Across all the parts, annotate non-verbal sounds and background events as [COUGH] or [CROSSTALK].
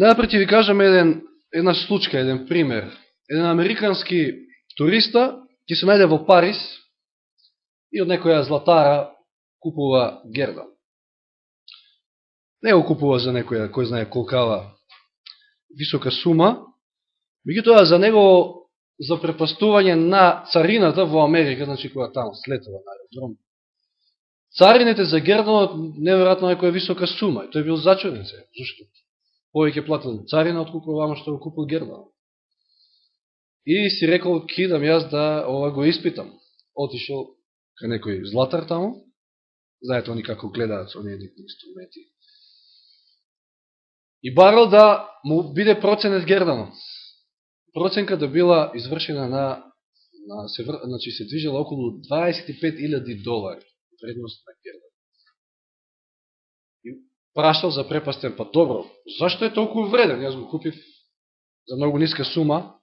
Најпред ќе ви кажам еден, една случка, еден пример. Еден американски туриста ќе се најде во Парис и од некоја златара купува гердан. Не го купува за некоја, кој знае колкава висока сума, меѓутоа за него за препастување на царината во Америка, значи која таму слетува на аеродром. Царините за герданот неверојатно некоја висока сума. И тој бил зачуден се. Зошто? Повеќе платил царина отколку вама што го купил Герман. И си рекол, кидам јас да ова го испитам. Отишел кај некој златар таму. Знаете они како гледаат со оние инструменти. И барал да му биде проценет герданот проценка да била извршена на, на се, значи се движела околу 25.000 долари вредност на герда. Прашал за препастен, пат. добро, зашто е толку вреден? Јас го купив за многу ниска сума.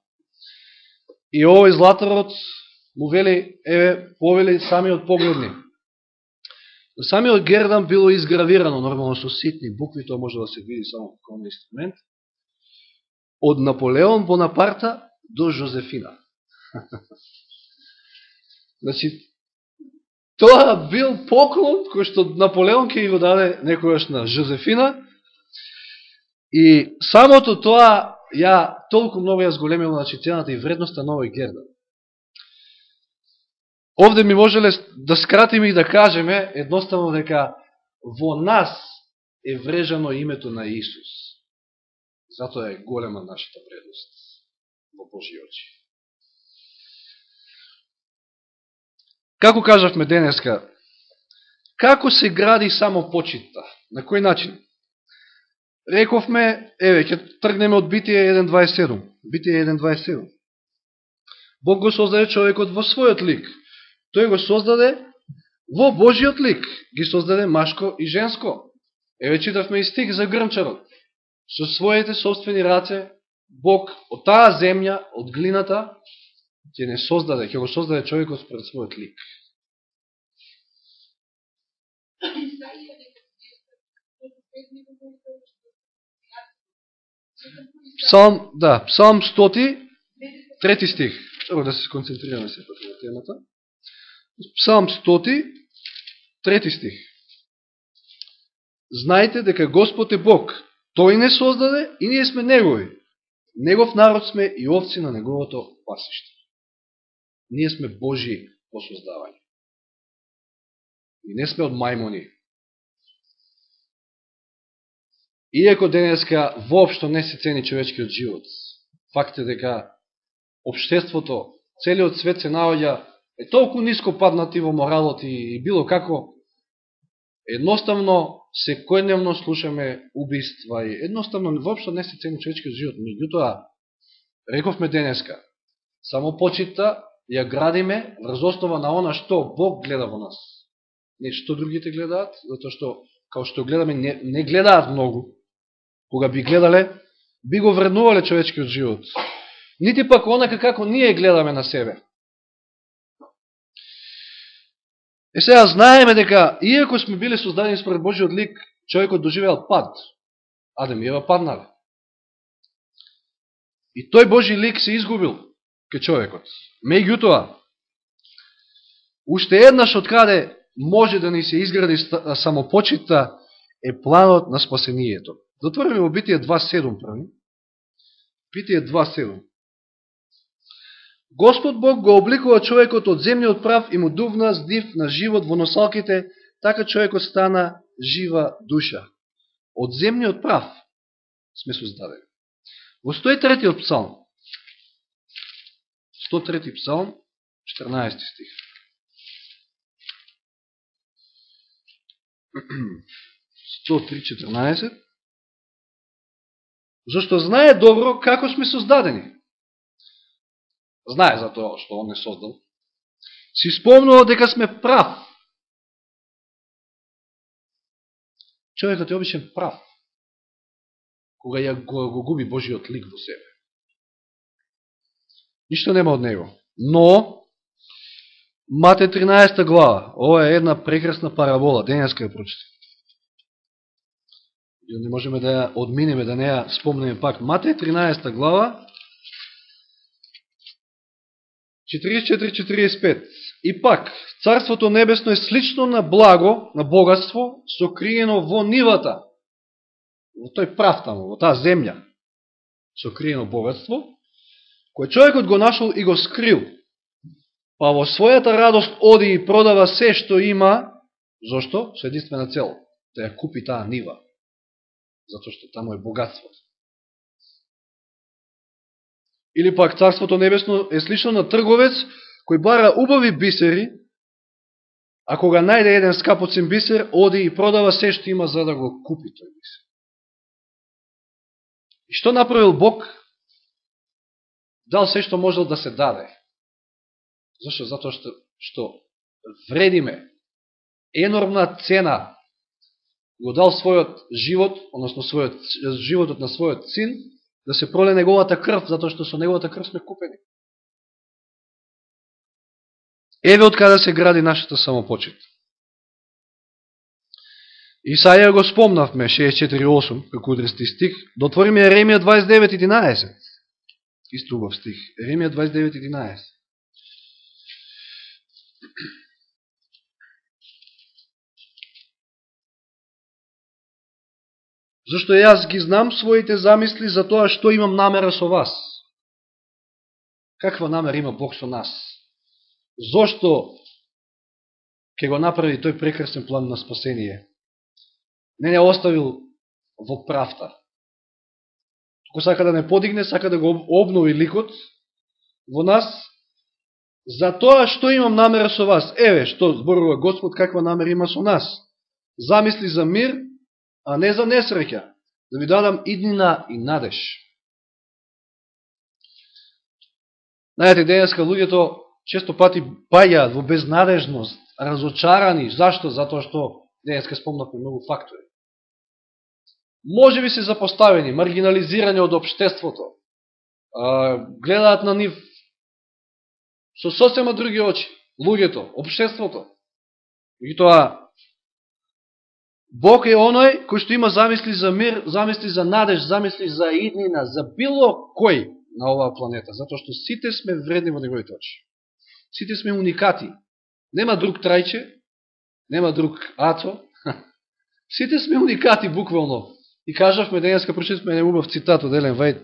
И овој златарот му вели, еве, повели самиот погледни. Самиот гердан било изгравирано, нормално со ситни букви, тоа може да се види само како инструмент од Наполеон Бонапарта до Жозефина. [LAUGHS] значи, тоа бил поклон кој што Наполеон ќе го даде некојаш на Жозефина и самото тоа ја толку многу ја зголемило на читената и вредноста на овој гердан. Овде ми можеле да скратиме и да кажеме едноставно дека во нас е врежано името на Исус. Затоа е голема нашата вредност во Божи очи. Како кажавме денеска, како се гради само почитта? На кој начин? Рековме, еве, ќе тргнеме од Битие 1.27. Битие 1.27. Бог го создаде човекот во својот лик. Тој го создаде во Божиот лик. Ги создаде машко и женско. Еве читавме и стих за грмчарот со своите собствени раце, Бог од таа земја, од глината, ќе не создаде, ќе го создаде човекот според својот лик. Псалм, да, Псалм 100, трети стих. Треба да се концентрираме се на темата. Псалм 100, трети стих. Знаете дека Господ е Бог, Тој не создаде и ние сме Негови. Негов народ сме и овци на Неговото пасиште. Ние сме Божи по создавање. И не сме од мајмони. Иако денеска воопшто не се цени човечкиот живот, факт е дека обштеството, целиот свет се наоѓа е толку ниско паднати во моралот и било како едноставно секојдневно слушаме убиства и едноставно воопшто не се цени човечкиот живот. Меѓутоа, рековме денеска, само почита ја градиме врз основа на она што Бог гледа во нас. Не што другите гледаат, затоа што, као што гледаме, не, не гледаат многу. Кога би гледале, би го вреднувале човечкиот живот. Нити пак онака како ние гледаме на себе. Е сега знаеме дека, иако сме биле создадени според Божиот лик, човекот доживеал пад. Адем и Ева паднале. И тој Божи лик се изгубил ке човекот. Меѓутоа, уште еднаш од каде може да ни се изгради самопочита е планот на спасението. Затвориме во Битие 2.7 први. Битие 2.7. Господ Бог го обликува човекот од земниот прав и му дувна здив на живот во носалките, така човекот стана жива душа. Од земниот прав сме создадени. Во 103 псалм, 103 псалм, 14 стих. [CLEARS THROAT] Сто три четрнаесет. Зашто знае добро како сме создадени знае за тоа што он не создал, си спомнува дека сме прав. Човекот е обичен прав, кога ја го, го губи Божиот лик во себе. Ништо нема од него. Но, Мате 13 глава, ова е една прекрасна парабола, денеска ја прочитам. и не можеме да ја одминеме, да не ја спомнеме пак. Мате 13 глава, 44-45. И пак, Царството Небесно е слично на благо, на богатство, сокриено во нивата, во тој прав таму, во таа земја, сокриено богатство, кој човекот го нашол и го скрил, па во својата радост оди и продава се што има, зошто? Со единствена цел, да ја купи таа нива, затоа што таму е богатството. Или пак Царството Небесно е слично на трговец кој бара убави бисери, а кога најде еден скапоцен бисер, оди и продава се што има за да го купи тој бисер. И што направил Бог? Дал се што можел да се даде. Зашто? Затоа што, што вредиме енормна цена го дал својот живот, односно својот, животот на својот син, да се проле неговата крв, затоа што со неговата крв сме купени. Еве од каде се гради нашата самопочет. Исаја го спомнавме 64.8, како удрести стих, дотвориме Еремија 29.11. Исто убав стих. Еремија 29.11. Зашто јас ги знам своите замисли за тоа што имам намера со вас. Каква намера има Бог со нас? Зошто ќе го направи тој прекрасен план на спасение? Не не оставил во правта. Току сака да не подигне, сака да го обнови ликот во нас, за тоа што имам намера со вас. Еве, што зборува Господ, каква намера има со нас. Замисли за мир, а не за несреќа, да ви дадам иднина и надеж. Знаете, денеска луѓето често пати пајаат во безнадежност, разочарани. Зашто? Затоа што денеска спомнавме многу фактори. Може би се запоставени, маргинализирани од обштеството, гледаат на нив со сосема други очи, луѓето, обштеството. И тоа Бог е оној кој што има замисли за мир, замисли за надеж, замисли за иднина, за било кој на оваа планета, затоа што сите сме вредни во неговите очи. Сите сме уникати. Нема друг трајче, нема друг ацо. [LAUGHS] Сите сме уникати буквално. И кажавме денеска прочитавме еден убав цитат од Елен Вајд,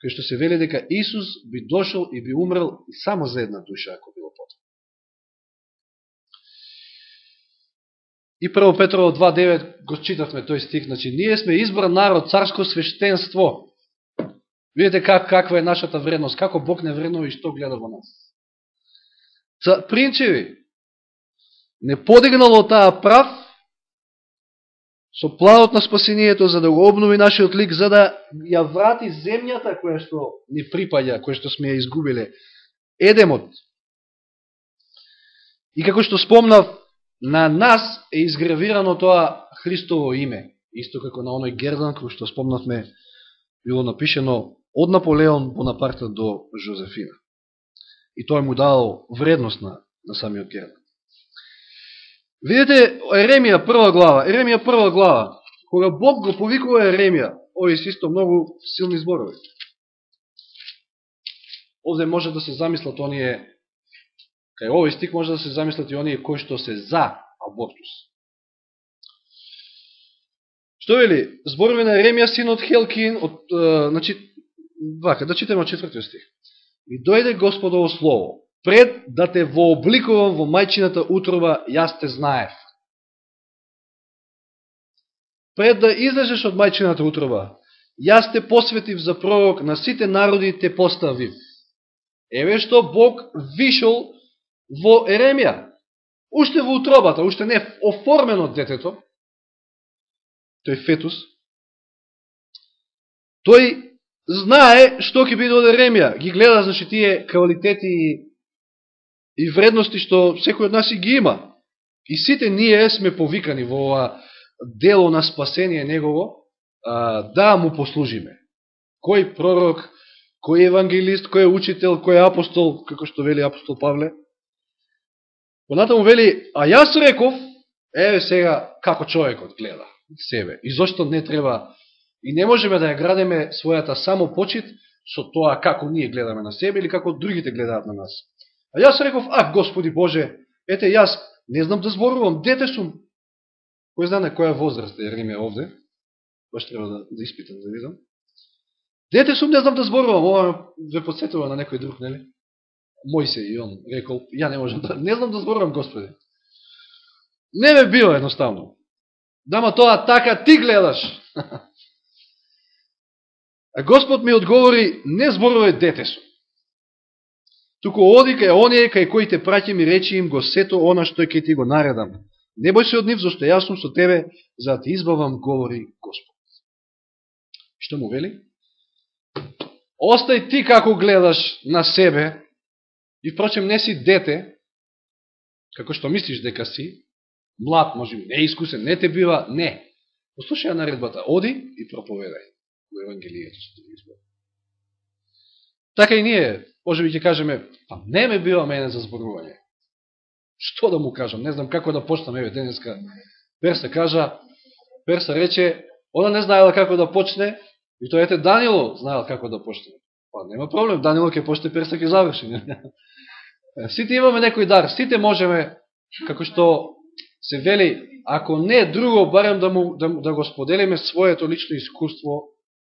кој што се вели дека Исус би дошол и би умрел и само за една душа, ако било потребно. И прво Петрово 2.9 го читавме тој стих, значи ние сме избран народ, царско свештенство. Видите как, каква е нашата вредност, како Бог не вреднува и што гледа во нас. Принчеви, не подигнало таа прав со планот на спасението за да го обнови нашиот лик, за да ја врати земјата која што ни припаѓа, која што сме ја изгубиле, едемот. И како што спомнав, на нас е изгравирано тоа Христово име, исто како на оној Гердан, кој што спомнавме, било напишено од Наполеон Бонапарта до Жозефина. И тоа му дало вредност на, на самиот Гердан. Видете, Еремија прва глава, Еремија прва глава, кога Бог го повикува Еремија, ови се исто многу силни зборови. Овде може да се замислат оние Кај овој стик може да се замислат и оние кои што се за абортус. Што вели? Зборови на Еремија, син од Хелкин, од, е, значи, вака, да читаме од четвртиот стих. И дојде Господово Слово, пред да те вообликувам во мајчината утроба, јас те знаев. Пред да излежеш од мајчината утроба, јас те посветив за пророк, на сите народи те поставив. Еве што Бог вишол во Еремија. Уште во утробата, уште не оформено детето, тој фетус, тој знае што ќе биде од Еремија. Ги гледа, значи, тие квалитети и, и вредности што секој од нас и ги има. И сите ние сме повикани во ова дело на спасение негово, да му послужиме. Кој пророк, кој евангелист, кој учител, кој апостол, како што вели апостол Павле, Понатаму вели, а јас реков, еве сега како човекот гледа. себе. И зошто не треба и не можеме да ја градеме својата само почит со тоа како ние гледаме на себе или како другите гледаат на нас. А јас реков, ах, Господи Боже, ете јас не знам да зборувам, дете сум. Кој знае на која возраст е Риме овде? Баш треба да, да испитам, да видам. Дете сум, не знам да зборувам, ова ве подсетува на некој друг, нели? Мојсе и он рекол, ја не можам да, не знам да зборувам, Господи. Не ме било едноставно. Дама тоа така ти гледаш. [LAUGHS] А Господ ми одговори, не зборувај дете сум. Туку оди кај оние кај кои те праќам ми речи им го сето она што ќе ти го наредам. Не бој се од нив, зашто јас сум со тебе, за да ти избавам, говори Господ. Што му вели? Остај ти како гледаш на себе, и впрочем не си дете, како што мислиш дека си, млад, може би, неискусен, не те бива, не. Послушај наредбата, оди и проповедај во Евангелието. Така и ние, може би ќе кажеме, па не ме бива мене за зборување. Што да му кажам? Не знам како да почнам. Еве, денеска Перса кажа, Перса рече, она не знаела како да почне, и тоа ете Данило знаел како да почне. Па нема проблем, Данило ќе почне, Перса ќе заврши. [LAUGHS] Сите имаме некој дар, сите можеме, како што се вели, ако не друго, барем да, му, да, да го споделиме своето лично искуство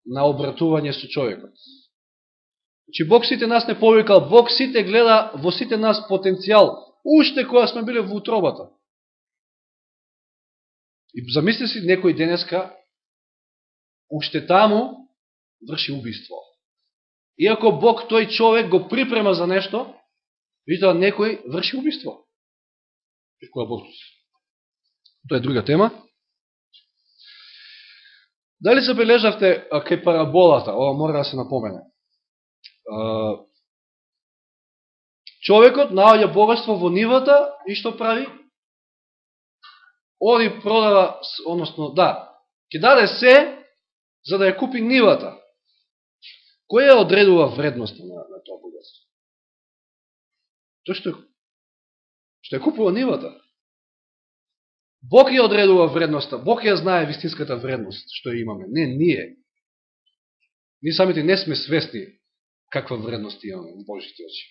на обратување со човекот. Че значи, Бог сите нас не повикал, Бог сите гледа во сите нас потенцијал, уште која сме биле во утробата. И замисли си некој денеска, уште таму врши убиство. Иако Бог тој човек го припрема за нешто, видите некој врши убиство. И која Бог Тоа е друга тема. Дали забележавте кај параболата, ова мора да се напомене. Човекот наоѓа богатство во нивата и што прави? Оди продава, односно, да, ќе даде се за да ја купи нивата. Кој ја одредува вредноста на, на тоа богатство? Тоа што, што ја купува нивата. Бог ја одредува вредноста, Бог ја знае вистинската вредност што ја имаме, не ние. Ние самите не сме свесни каква вредност имаме во Божите очи.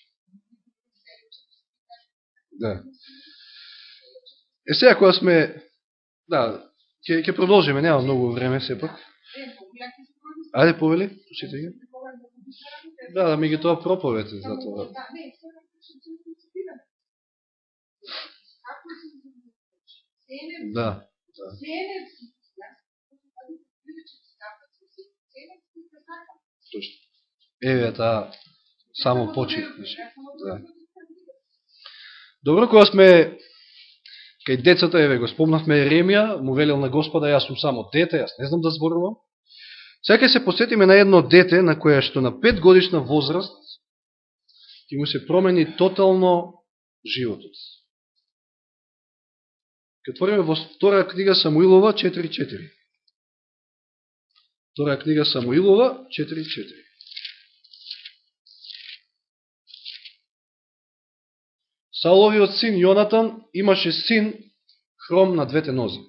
Да. Е сега кога сме, да, ќе, ќе продолжиме, нема многу време сепак. Ајде повели, пушите ги. Да, да ми ги тоа проповете за тоа. Да. да. Точно. Еве таа само почив. Значи. Да. Добро, кога сме кај децата, еве го спомнавме Еремија, му велел на Господа, јас сум само дете, јас не знам да зборувам. Сега се посетиме на едно дете, на која што на 5 годишна возраст ќе му се промени тотално животот. Ке отвориме во втора книга Самуилова 4.4. Втора книга Самуилова 4.4. Сауловиот син Јонатан имаше син хром на двете нози.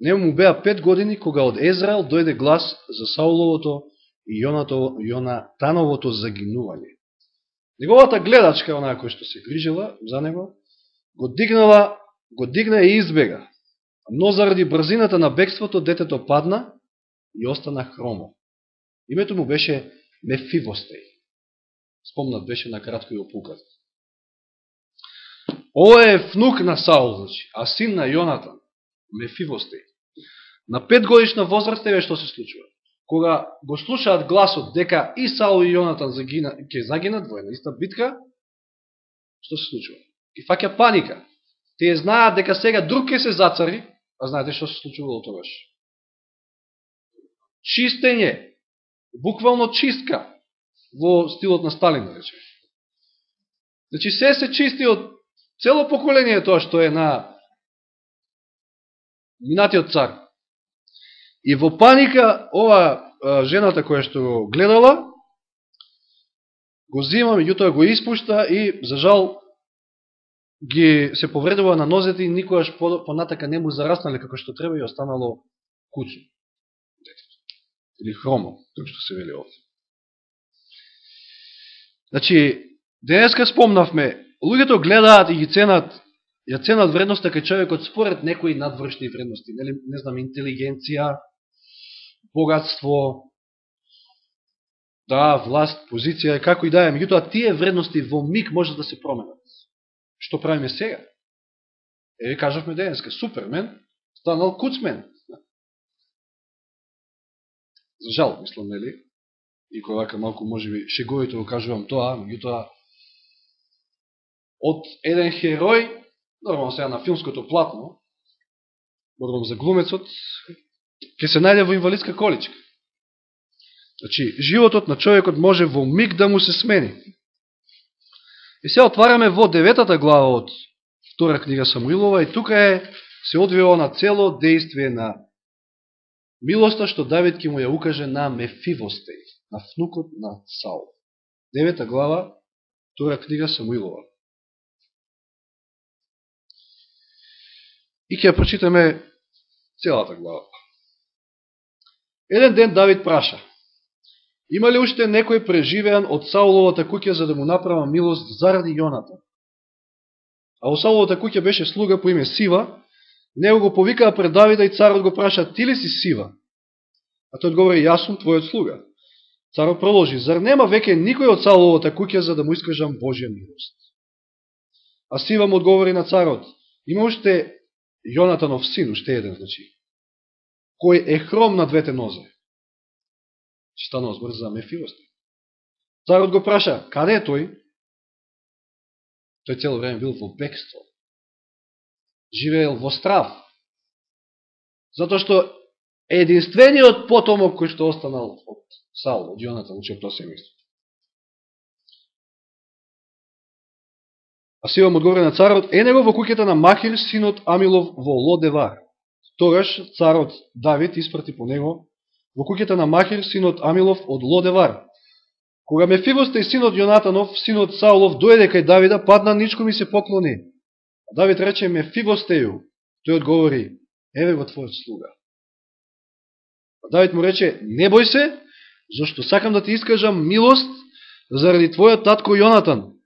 Нему му беа пет години кога од Езраел дојде глас за Сауловото и Јонатановото загинување. Неговата гледачка, онаа која што се грижила за него, го дигнала го дигна и избега. Но заради брзината на бегството, детето падна и остана хромо. Името му беше Мефивостеј. Спомнат беше на кратко и опукат. Ова е внук на Саул, значи, а син на Јонатан, Мефивостеј. На пет годишна возраст е што се случува. Кога го слушаат гласот дека и Саул и Јонатан загина, ќе загинат во една иста битка, што се случува? И фаќа паника. Тие знаат дека сега друг ке се зацари, а знаете што се случувало тогаш. Чистење, буквално чистка, во стилот на Сталин, да рече. Значи, се се чисти од цело поколение тоа што е на минатиот цар. И во паника, ова жената која што го гледала, го зима, меѓутоа го испушта и, за жал, ги се повредува на нозете и никојаш понатака не му зараснале како што треба и останало куцу. Или хромо, како што се вели овде. Значи, денеска спомнавме, луѓето гледаат и ги ценат, ја ценат вредноста кај човекот според некои надвршни вредности, нели, не знам, интелигенција, богатство, да, власт, позиција, како и да е, меѓутоа тие вредности во миг може да се променат. Што правиме сега? Еве кажавме денеска, супермен, станал куцмен. За жал, мислам, нели? И кога вака малку може би шеговито го кажувам тоа, меѓутоа од еден херој, нормално сега на филмското платно, борбам да за глумецот, ќе се најде во инвалидска количка. Значи, животот на човекот може во миг да му се смени. И сега отвараме во деветата глава од втора книга Самуилова и тука е се одвива на цело действие на милоста што Давид ќе му ја укаже на Мефивостеј, на внукот на Саул. Девета глава, втора книга Самуилова. И ќе ја прочитаме целата глава. Еден ден Давид праша, има ли уште некој преживеан од Сауловата куќа за да му направа милост заради Јоната? А у Сауловата куќа беше слуга по име Сива, него го повикаа пред Давида и царот го праша, ти ли си Сива? А тој одговори, јас сум твојот слуга. Царот проложи, зар нема веќе никој од Сауловата куќа за да му искажам Божја милост? А Сива му одговори на царот, има уште Јонатанов син, уште еден, значи, кој е хром на двете нозе. Стана да озбор за Мефилосте. Царот го праша, каде е тој? Тој цело време бил во бекство. Живеел во страв. Зато што единствениот потомок кој што останал од Саул, од Јонатан, учеб тоа семејство. А Сива одговори на царот, е него во куќата на Махил, синот Амилов во Лодевар. Тогаш царот Давид испрати по него во куќата на Махир, синот Амилов од Лодевар. Кога мефивосте и синот Јонатанов, синот Саулов, дојде кај Давида, падна ничко ми се поклони. А Давид рече Мефивостеју. Тој одговори, еве го твојот слуга. А Давид му рече, не бој се, зашто сакам да ти искажам милост заради твојот татко Јонатан.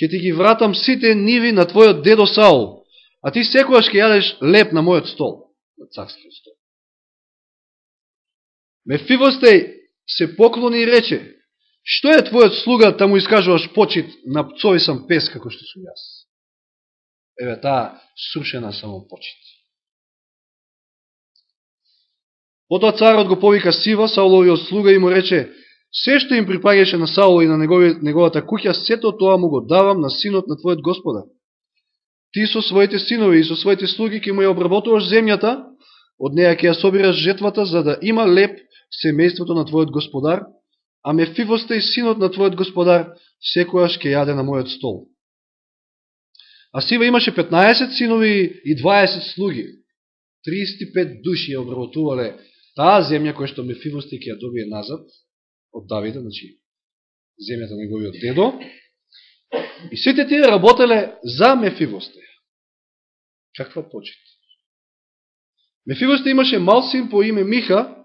Ќе ти ги вратам сите ниви на твојот дедо Саул, а ти секојаш ќе јадеш леп на мојот стол, на царскиот стол. Мефивостеј се поклони и рече, што е твојот слуга да му искажуваш почит на пцовисан пес како што сум јас? Еве таа сушена само почит. Потоа царот го повика Сива, Сауловиот слуга и му рече, се што им припагеше на Саул и на негови, неговата куќа, сето тоа му го давам на синот на твојот господа. Ти со своите синови и со своите слуги ке му ја обработуваш земјата, од неја ќе ја собираш жетвата, за да има леп семејството на твојот господар, а Мефивоста и синот на твојот господар секојаш ќе јаде на мојот стол. А Сива имаше 15 синови и 20 слуги. 35 души ја обработувале таа земја која што Мефивоста ќе ја добие назад од Давида, значи земјата на неговиот дедо. И сите тие работеле за Мефивосте. Каква почет? Мефивосте имаше мал син по име Миха,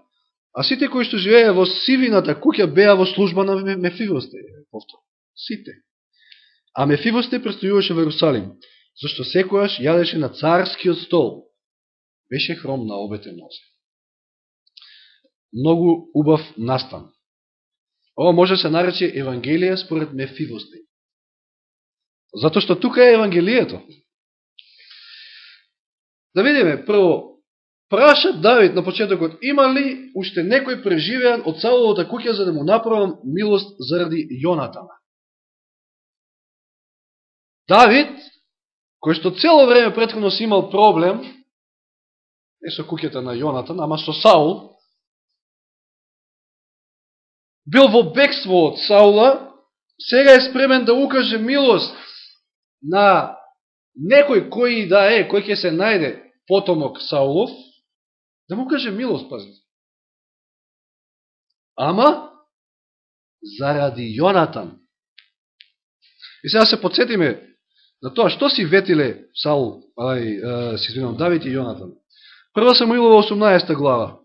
А сите кои што живееја во сивината куќа беа во служба на Мефивосте. Повтор. Сите. А Мефивосте престојуваше во Иерусалим, зашто секојаш јадеше на царскиот стол. Беше хром на обете нозе. Многу убав настан. Ова може да се нарече Евангелија според Мефивосте. Зато што тука е Евангелието. Да видиме, прво, Праша Давид на почетокот, има ли уште некој преживеан од Сауловата куќа за да му направам милост заради Јонатана? Давид, кој што цело време предходно си имал проблем, не со куќата на Јонатан, ама со Саул, бил во бегство од Саула, сега е спремен да укаже милост на некој кој да е, кој ќе се најде потомок Саулов, Да му каже милост, пазите. Ама, заради Јонатан. И сега се подсетиме, на тоа што си ветиле Саул, ај, си извинам, Давид и Јонатан. Прва Самуилова 18 глава.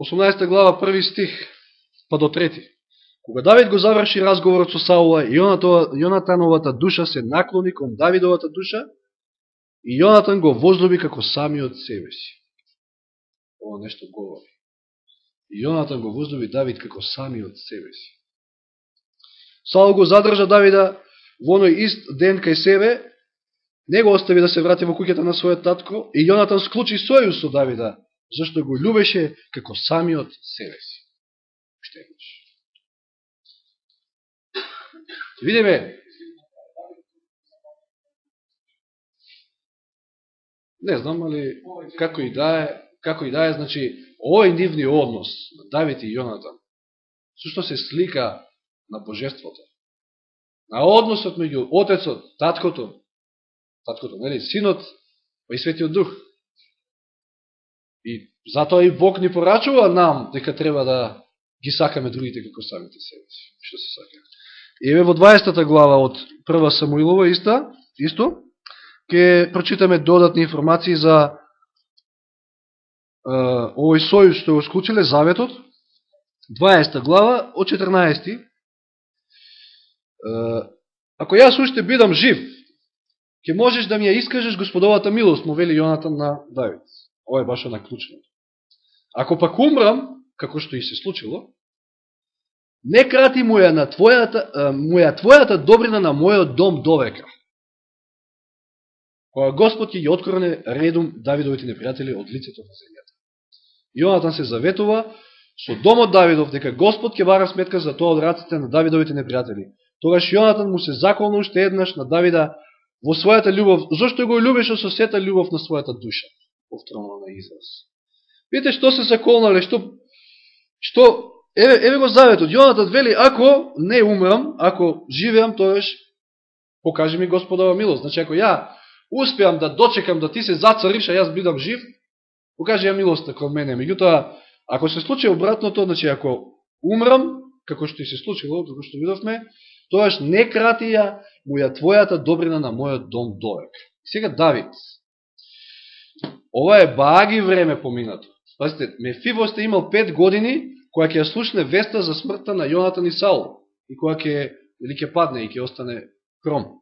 18 глава, први стих, па до трети. Кога Давид го заврши разговорот со Саула, Јонатановата душа се наклони кон Давидовата душа и Јонатан го возлюби како самиот себе си. Ова нешто говори. И Јонатан го возлюби Давид како самиот себе си. Саул го задржа Давида во оној ист ден кај себе, не го остави да се врати во куќата на својот татко и Јонатан склучи сојуз со Давида, зашто го љубеше како самиот себе си. Уште еднаш. Видиме, не знам, али како и да е, како и да е, значи, овој нивни однос на Давид и Јонатан, сушто се слика на божеството. На односот меѓу отецот, таткото, таткото, нели, синот, па и светиот дух. И затоа и Бог ни порачува нам дека треба да ги сакаме другите како самите себе си. Што се сакаме. И еве во 20 глава од прва Самуилова иста, исто, ќе прочитаме додатни информации за е, овој сојуз што го склучиле заветот. 20 глава од 14. Ако јас уште бидам жив, ќе можеш да ми ја искажеш господовата милост, му вели Јонатан на Давид. Ова е баш на клучно. Ако пак умрам, како што и се случило, не крати му ја, на твојата, му ја твојата добрина на мојот дом довека. Кога Господ ќе ги откроне редум Давидовите непријатели од лицето на земјата. Јонатан се заветува со домот Давидов дека Господ ќе бара сметка за тоа од раците на Давидовите непријатели. Тогаш Јонатан му се заколна уште еднаш на Давида во својата љубов, зашто го љубеше со сета љубов на својата душа, повторно на израз. Видите што се заколнале, што, што еве, еве го заветот, Јонатат вели, ако не умрам, ако живеам, тоеш покажи ми Господова милост. Значи, ако ја успеам да дочекам да ти се зацариш, а јас бидам жив, покажи ја милоста кон мене. Меѓутоа, ако се случи обратното, значи, ако умрам, како што и се случило, како што видовме, тоаш не крати ја му ја твојата добрина на мојот дом доек. Сега Давид. Ова е баги време поминато. Пазите, Мефивосте имал пет години, која ќе слушне веста за смртта на Јонатан и Саул, и која ќе, или ќе падне и ќе остане кром.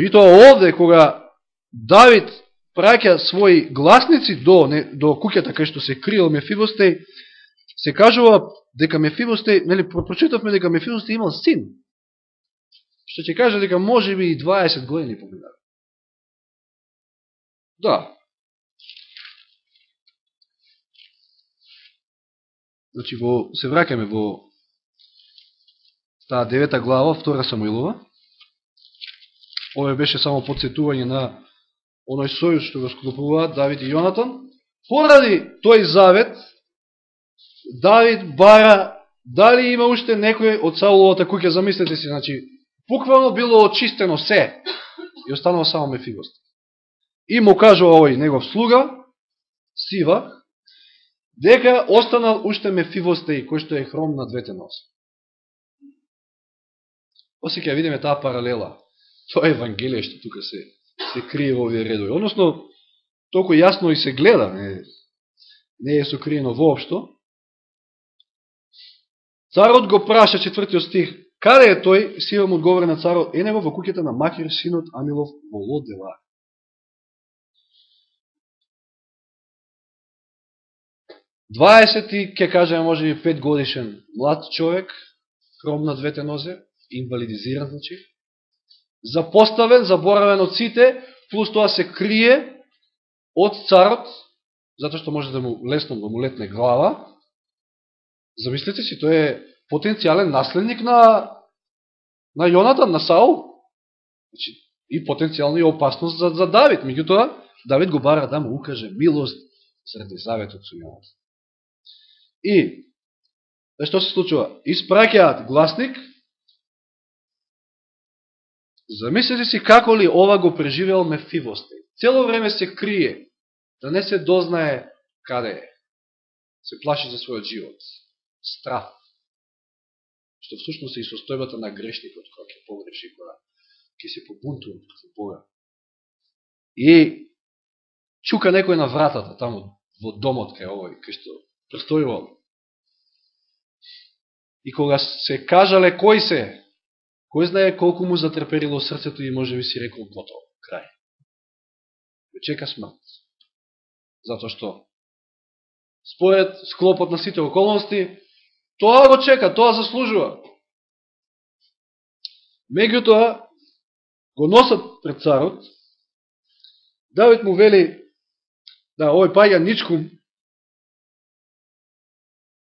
И тоа овде, кога Давид праќа своји гласници до, не, до куќата кај што се криел Мефивосте, се кажува дека Мефивосте, нели, прочитавме дека Мефивосте имал син, што ќе каже дека може би и 20 години поминали. Да. Значи, во, се вракаме во таа девета глава, втора Самуилова. Ова беше само подсетување на оној сојуз што го склопуваат Давид и Јонатан. Поради тој завет, Давид бара дали има уште некој од Сауловата куќа, замислете си, значи, буквално било очистено се и останува само Мефивост. И му кажува овој негов слуга, Сива, дека останал уште Мефивостеј, кој што е хром на двете носи. Оси ќе видиме таа паралела. Тоа е Евангелие што тука се, се крие во овие редови. Односно, толку јасно и се гледа, не, не е сокриено воопшто. Царот го праша четвртиот стих, каде е тој, Сивам одговори на царот, е него во куќата на Макир, синот Амилов во Лодела. 20 ти, ке кажеме, може би 5 годишен млад човек, хром на двете нозе, инвалидизиран, значи, запоставен, заборавен од сите, плюс тоа се крие од царот, затоа што може да му лесно да му летне глава. Замислете си, тој е потенцијален наследник на на Јонатан, на Саул. Значи, и потенцијално и опасност за, за Давид. Меѓутоа, Давид го бара да му укаже милост заради заветот со Јонатан. И, што се случува? Испраќаат гласник, замислите си како ли ова го преживел Мефивосте. Цело време се крие, да не се дознае каде е. Се плаши за својот живот. Страх. што всушност е и состојбата на грешникот, која ќе погреши, која ќе се побунтува за Бога. И чука некој на вратата, таму во домот кај овој, кај што престојувал. И кога се кажале кој се, кој знае колку му затрперило срцето и може би си рекол готово, крај. Чека смрт. Затоа што според склопот на сите околности, тоа го чека, тоа заслужува. Меѓутоа, го носат пред царот, Давид му вели, да, овој паѓа ничкум,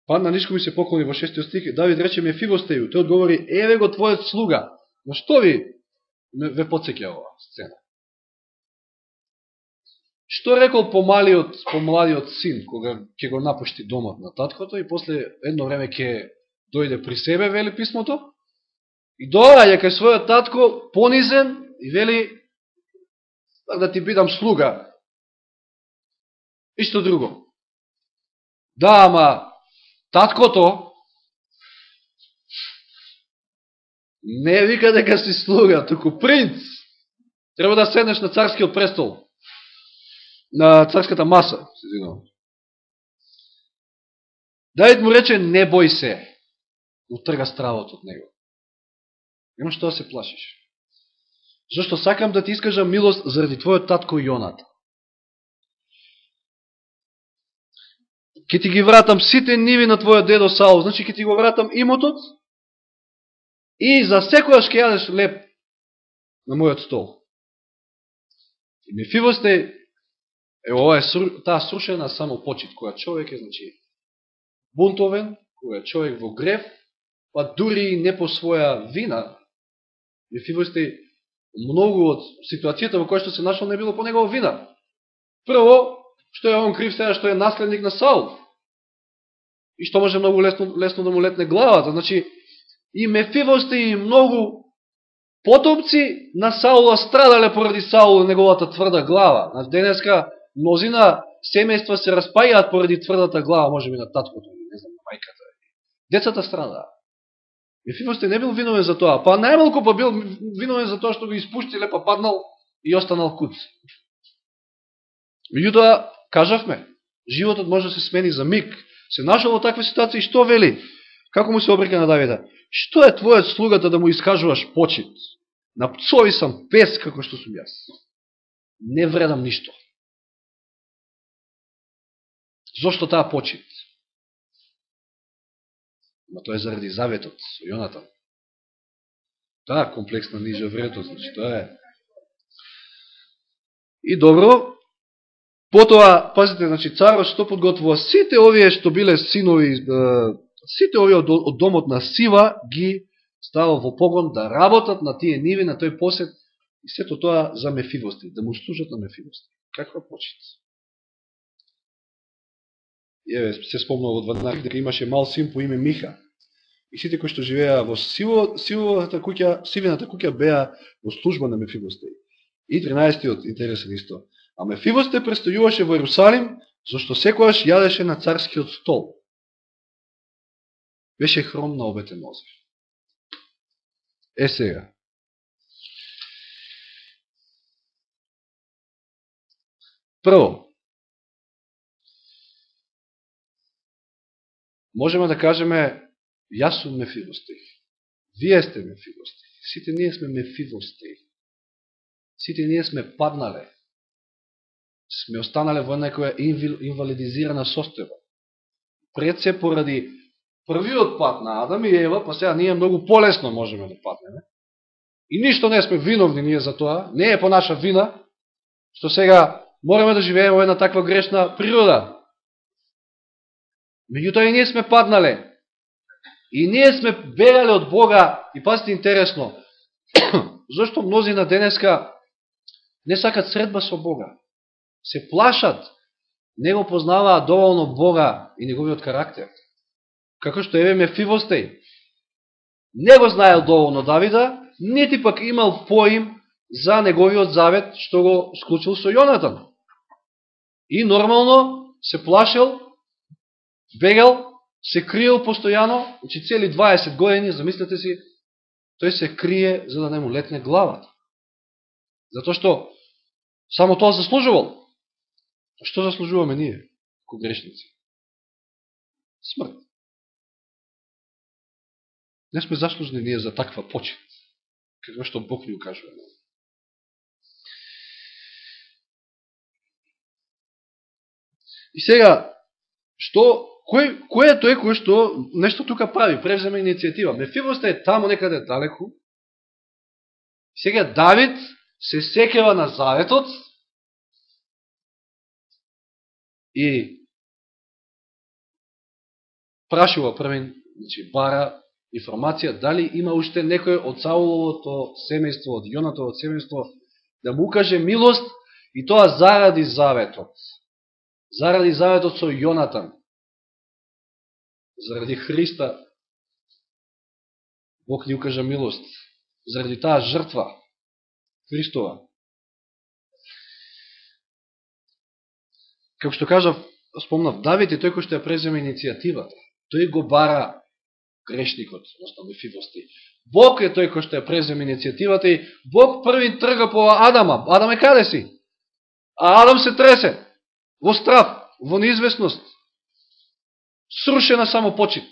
падна нишко ми се поклони во шестиот стих, Давид рече ме Фивостеју, тој одговори, еве го твојот слуга, но што ви ве подсекја ова сцена? Што рекол помалиот, помладиот син, кога ќе го напушти домот на таткото и после едно време ќе дојде при себе, вели писмото, и доаѓа кај својот татко понизен и вели, да ти бидам слуга. Исто друго. Да, ама таткото не вика дека си слуга, туку принц. Треба да седнеш на царскиот престол. На царската маса, се извинувам. Давид му рече, не бој се. Утрга стравот од него. Нема што да се плашиш. Зашто сакам да ти искажам милост заради твојот татко Јоната. Ќе ти ги вратам сите ниви на твојот дедо Саул, значи ќе ти го вратам имотот и за секојаш ќе јадеш леп на мојот стол. И Мефивосте, е ова е таа срушена само почит, која човек е, значи, бунтовен, која човек во греф, па дури не по своја вина, Мефивосте многу од ситуацијата во која што се нашол не било по негова вина. Прво, што е он крив сега што е наследник на Саул. И што може многу лесно, лесно да му летне главата. Значи, и Мефивосте и многу потомци на Саула страдале поради Саул и неговата тврда глава. Значи, денеска мнозина семејства се распајаат поради тврдата глава, може би на таткото, не знам, на мајката. Децата страдаат. Мефивосте не бил виновен за тоа, па најмалку па бил виновен за тоа што го испуштиле, па паднал и останал куц. Меѓутоа, кажавме, животот може да се смени за миг. Се нашол во таква ситуација и што вели? Како му се обрека на Давида? Што е твојот слугата да му искажуваш почит? На пцови сам пес како што сум јас. Не вредам ништо. Зошто таа почит? Ма тоа е заради заветот со Јонатан. Таа комплексна нижа вредот, значи тоа е. И добро, потоа, пазите, значи царот што подготвува сите овие што биле синови, сите овие од, од домот на Сива ги става во погон да работат на тие ниви, на тој посет, и сето тоа за мефивости, да му служат на мефивости. Каква почет? еве, се спомнува во 12 дека имаше мал син по име Миха. И сите кои што живеа во сиво, сивовата куќа, сивената куќа беа во служба на мефивости. И 13-тиот интересен исто. А Мефибосте престојуваше во Иерусалим, зашто секојаш јадеше на царскиот стол. Беше хром на обете нозе. Е сега. Прво, можеме да кажеме, јас сум Мефивостеј. Вие сте Мефивостеј. Сите ние сме Мефивостеј. Сите ние сме паднале. Сме останале во некоја инвалидизирана состојба. Пред се поради првиот пат на Адам и Ева, па сега ние многу полесно можеме да паднеме. И ништо не сме виновни ние за тоа. Не е по наша вина, што сега мораме да живееме во една таква грешна природа. Меѓутоа и ние сме паднале. И ние сме бегале од Бога, и пасите интересно, [CLEARS THROAT] зашто мнози на денеска не сакат средба со Бога. Се плашат, не го познаваат доволно Бога и неговиот карактер. Како што еве Мефивостеј. Не го знаел доволно Давида, нити пак имал поим за неговиот завет што го склучил со Јонатан. И нормално се плашел бегал се криел постојано, значи цели 20 години, замислете си, тој се крие за да не му летне главата. Зато што само тоа заслужувал. Што заслужуваме ние, ко грешници? Смрт. Не сме заслужни ние за таква почет, како што Бог ни укажува. И сега, што Кој, кој е тој кој што нешто тука прави, превзема иницијатива? Мефивоста е тамо некаде далеку. Сега Давид се секева на заветот и прашува првен, значи, бара информација дали има уште некој од Сауловото семејство, од Јонатово семејство, да му каже милост и тоа заради заветот. Заради заветот со Јонатан заради Христа, Бог ни укажа милост, заради таа жртва, Христова. Како што кажав, спомнав, Давид е тој кој што ја преземе иницијативата. Тој го бара грешникот, односно Мефивости. Бог е тој кој што ја преземе иницијативата и Бог први трга по Адама. Адам е каде си? А Адам се тресе во страв, во неизвестност срушена само почит.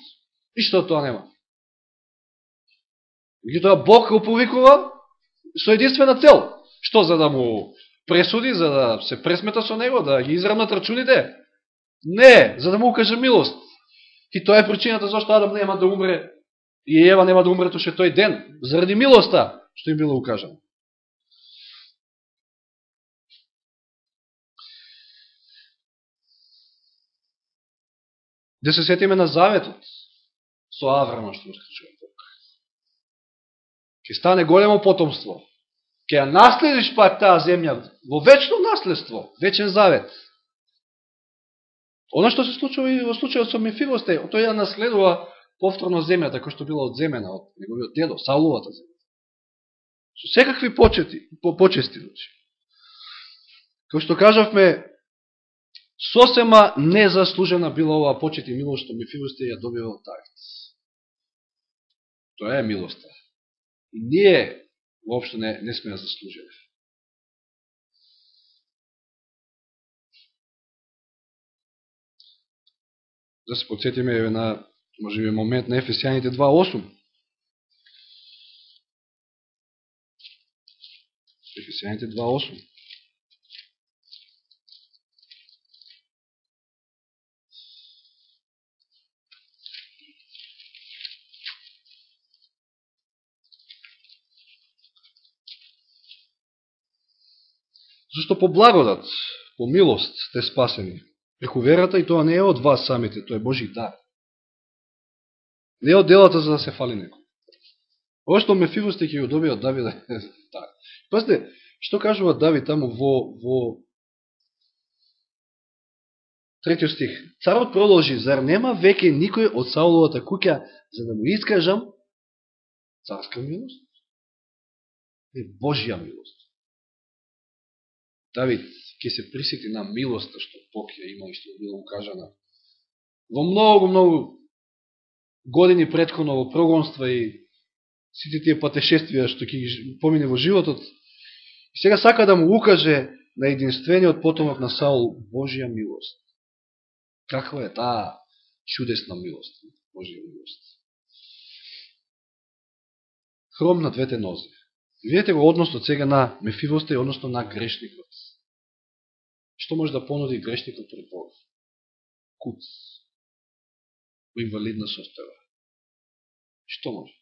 И што тоа нема. тоа Бог го повикува со единствена цел. Што, за да му пресуди, за да се пресмета со него, да ги изравнат рачуните? Не, за да му укаже милост. И тоа е причината зашто Адам нема да умре и Ева нема да умре тоше тој ден, заради милоста што им било укажано. Да се сетиме на заветот со Аврама што го склучува Бог. Ке стане големо потомство. Ке ја наследиш пак таа земја во вечно наследство, вечен завет. Оно што се случува и во случајот со Мефивосте, тој ја наследува повторно земјата, која што била одземена од неговиот дедо, Сауловата земја. Со секакви почети, по почести, значи. Кој што кажавме, Сосема незаслужена била оваа почет и милост што Мефивосте ја добива од Тоа е милоста. И ние воопшто не, не сме ја заслужили. Да се подсетиме еве на може би момент на Ефесијаните 2.8. Ефесијаните 2.8. Зашто по благодат, по милост сте спасени. Преку верата и тоа не е од вас самите, тоа е Божи дар. Не е од делата за да се фали некој. Ова што Мефивосте ќе го добие од Давида [LAUGHS] так. Пасте, што кажува Давид таму во, во третиот стих. Царот продолжи, зар нема веќе никој од Сауловата куќа за да му искажам царска милост? Е Божја милост. Давид ќе се присети на милоста што Бог ја има и што било укажана. Во многу, многу години предходно во прогонства и сите тие патешествија што ќе ги помине во животот, и сега сака да му укаже на единствениот потомок на Саул Божија милост. Каква е таа чудесна милост, Божија милост. Хром на двете нозе. Видете го односот сега на Мефивоста и односно на грешникот. Што може да понуди грешникот пред Бог? Куц. Во инвалидна состава. Што може?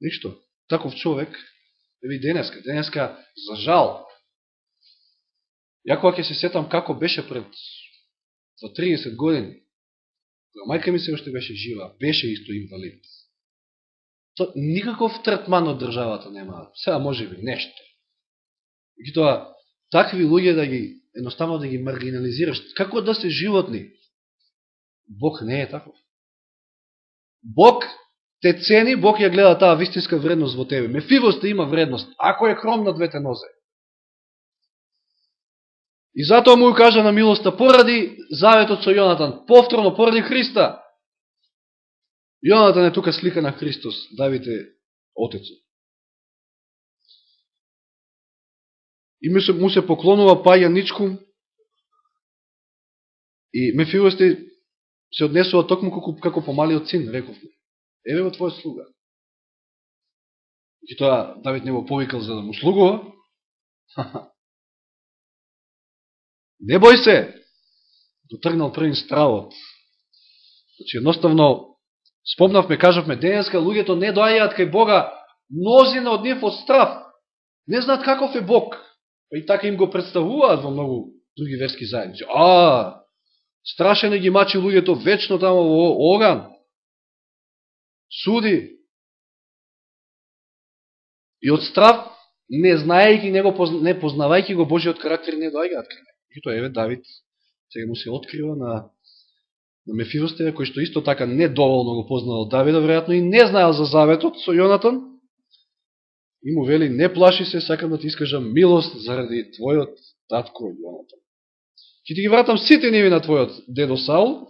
Ништо. Таков човек, еви денеска, денеска, за жал, ја кога ќе се сетам како беше пред во 30 години, кога мајка ми се още беше жива, беше исто инвалид. То, никаков третман од државата нема. Сега може би нешто. И тоа, такви луѓе да ги, едноставно да ги маргинализираш. Како да се животни? Бог не е таков. Бог те цени, Бог ја гледа таа вистинска вредност во тебе. Мефивост има вредност, ако е кром на двете нозе. И затоа му кажа на милоста поради заветот со Јонатан, повторно поради Христа. Јонатан е тука слика на Христос, давите отецот. И му се, му се поклонува пајаничку и Мефивосте се однесува токму како, како помалиот син, рековме. Еве го твоја слуга. И тоа Давид не го повикал за да му слугува. [LAUGHS] не бој се! Дотргнал првин стравот. Значи, едноставно, спомнавме, кажавме, денеска луѓето не доаѓаат кај Бога, мнозина од нив од страв. Не знаат каков е Бог. И така им го представуваат во многу други верски заедници. А, страшен ги мачи луѓето вечно тамо во оган. Суди, И од страв, не знаејќи него, не познавајќи го Божиот карактер, не доаѓаат кај него. И тоа еве Давид сега му се открива на на Мефиростеја, кој што исто така недоволно го познал Давида, веројатно и не знаел за заветот со Јонатан, и му вели, не плаши се, сакам да ти искажам милост заради твојот татко Јонатан. Ке ти ги вратам сите ниви на твојот дедо Саул,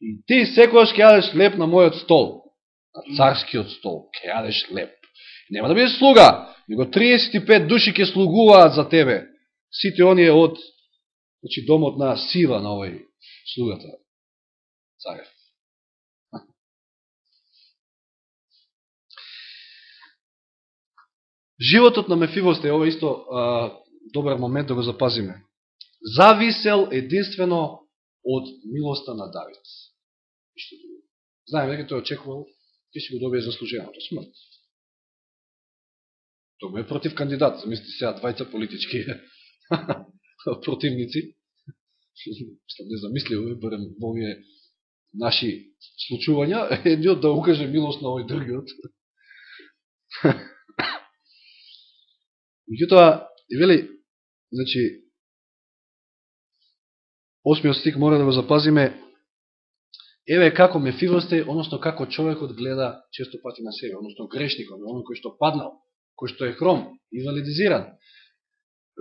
и ти секојаш ке јадеш леп на мојот стол, на царскиот стол, ке јадеш леп. Нема да биде слуга, него 35 души ќе слугуваат за тебе. Сите оние од значи, домот на сила на овој слугата. Царев. Животот на Мефивост е ова исто а, добар момент да го запазиме. Зависел единствено од милоста на Давид. Знаеме дека тој очекувал, ќе си го добие заслуженото смрт. Тоа е против кандидат. Замислите сега двајца политички [LAUGHS] противници. Што не замисливаме, барем во овие наши случувања, [LAUGHS] едниот да укаже милост на овој другиот. [LAUGHS] Меѓутоа, и вели, значи, осмиот стик мора да го запазиме, еве како Мефивосте, односно како човекот гледа често пати на себе, односно грешникот, оној кој што паднал кој што е хром, инвалидизиран.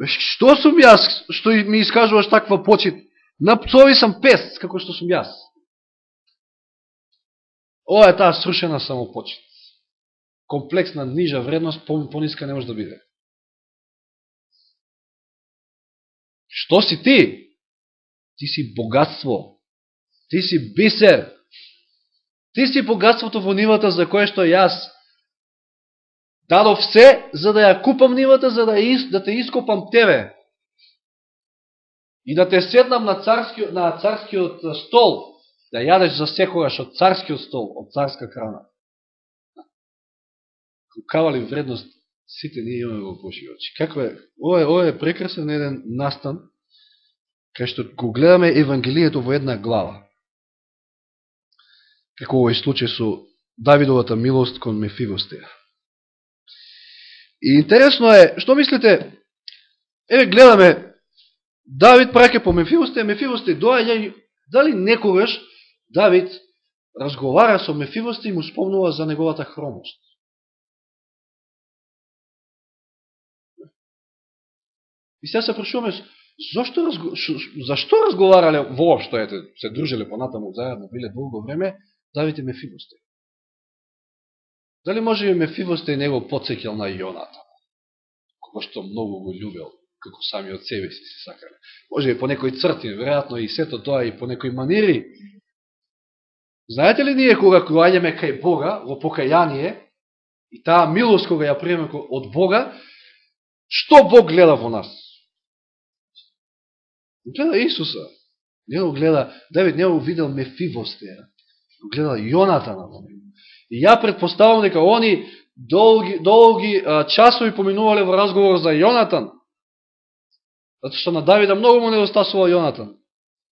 Што сум јас, што ми искажуваш таква почит? На пцови сам пес, како што сум јас. Ова е таа срушена самопочит. Комплексна нижа вредност, пониска не може да биде. Што си ти? Ти си богатство. Ти си бисер. Ти си богатството во нивата за кое што јас Дадов се за да ја купам нивата, за да, ис, да те ископам тебе. И да те седнам на, царски, на царскиот стол, да јадеш за секогаш од царскиот стол, од царска храна. Кава ли вредност сите ние имаме во Божи очи. Каква е? Ова е, ова е прекрасен еден настан, кај што го гледаме Евангелието во една глава. Како овој случај со Давидовата милост кон Мефивостеја. И интересно е, што мислите, еве гледаме, Давид праке по Мефивостеја, Мефивостеј доаѓа, дали некогаш Давид разговара со Мефивостеј и му спомнува за неговата хромост. И сега се прашуваме, зашто, разго... зашто разговарале воопшто, ете, се дружеле понатаму заедно, биле долго време, Давид и Мефивосте. Дали може и Мефивосте и него подсекел на Јоната, кога што многу го љубел, како сами од себе си се сакале. Може и по некој црти, веројатно и сето тоа и по некој манири. Знаете ли ние кога којаѓаме кај Бога во покаяние и таа милост кога ја приеме од Бога, што Бог гледа во нас? Гледа Исуса. Не го гледа, Давид не го видел Мефивосте, го гледа Јоната на него. И ја предпоставам дека они долги, долги а, часови поминувале во разговор за Јонатан. Зато што на Давида многу му недостасува Јонатан.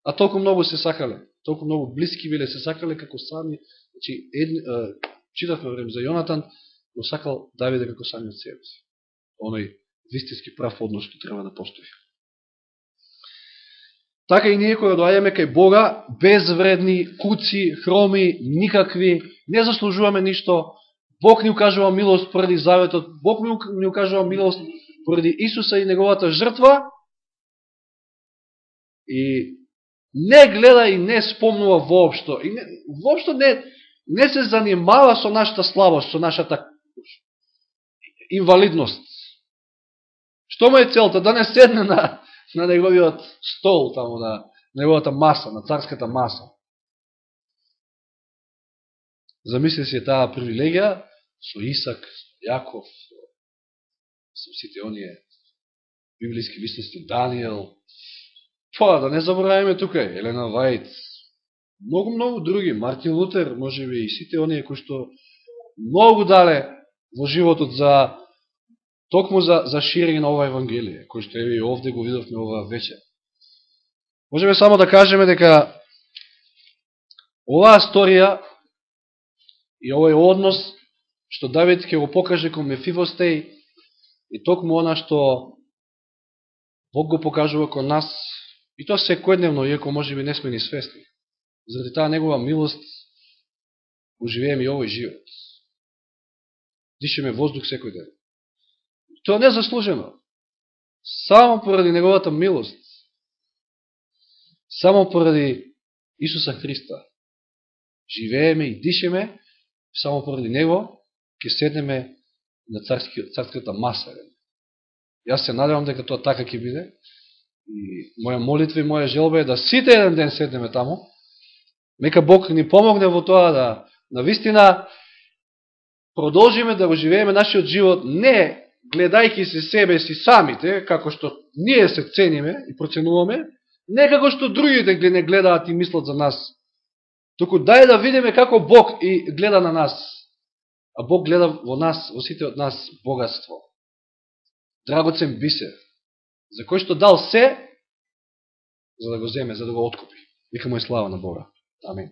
А толку многу се сакале. Толку многу близки биле се сакале како сами. Значи, ед, а, читавме време за Јонатан, го сакал Давида како сами од себе си. Оној вистински прав однос што треба да постои. Така и ние кога доаѓаме кај Бога, безвредни, куци, хроми, никакви, не заслужуваме ништо. Бог ни укажува милост поради заветот, Бог ни укажува милост поради Исуса и неговата жртва. и не гледа и не спомнува воопшто. И не, воопшто не, не се занимава со нашата слабост, со нашата инвалидност. Што му е целта? Да не седне на, на неговиот стол, таму, на неговата маса, на царската маса. Замисли си таа привилегија со Исак, со Јаков, со сите оние библиски личности, Даниел, Па, да не забораваме тука, Елена Вајд, многу, многу други, Мартин Лутер, може би и сите оние кои што многу дале во животот за токму за, за ширење на ова Евангелие, кој што и овде го видовме ова вечер. Можеме само да кажеме дека оваа сторија и овој однос што Давид ќе го покаже кон Мефивостеј и токму она што Бог го покажува кон нас И тоа секојдневно, иако може би не сме ни свестни. Заради таа негова милост, оживееме и овој живот. Дишеме воздух секој ден. Тоа не е заслужено. Само поради неговата милост. Само поради Исуса Христа. Живееме и дишеме, само поради Него, ќе седнеме на царската маса. Јас се надевам дека тоа така ќе биде, И моја молитва и моја желба е да сите еден ден седнеме таму. Нека Бог ни помогне во тоа да на вистина продолжиме да го живееме нашиот живот не гледајки се себе си самите, како што ние се цениме и проценуваме, не како што другите не гледаат и мислат за нас. Току дај да видиме како Бог и гледа на нас. А Бог гледа во нас, во сите од нас богатство. Драгоцен бисер за кој што дал се, за да го земе, за да го откупи. Нека му е слава на Бога. Амин.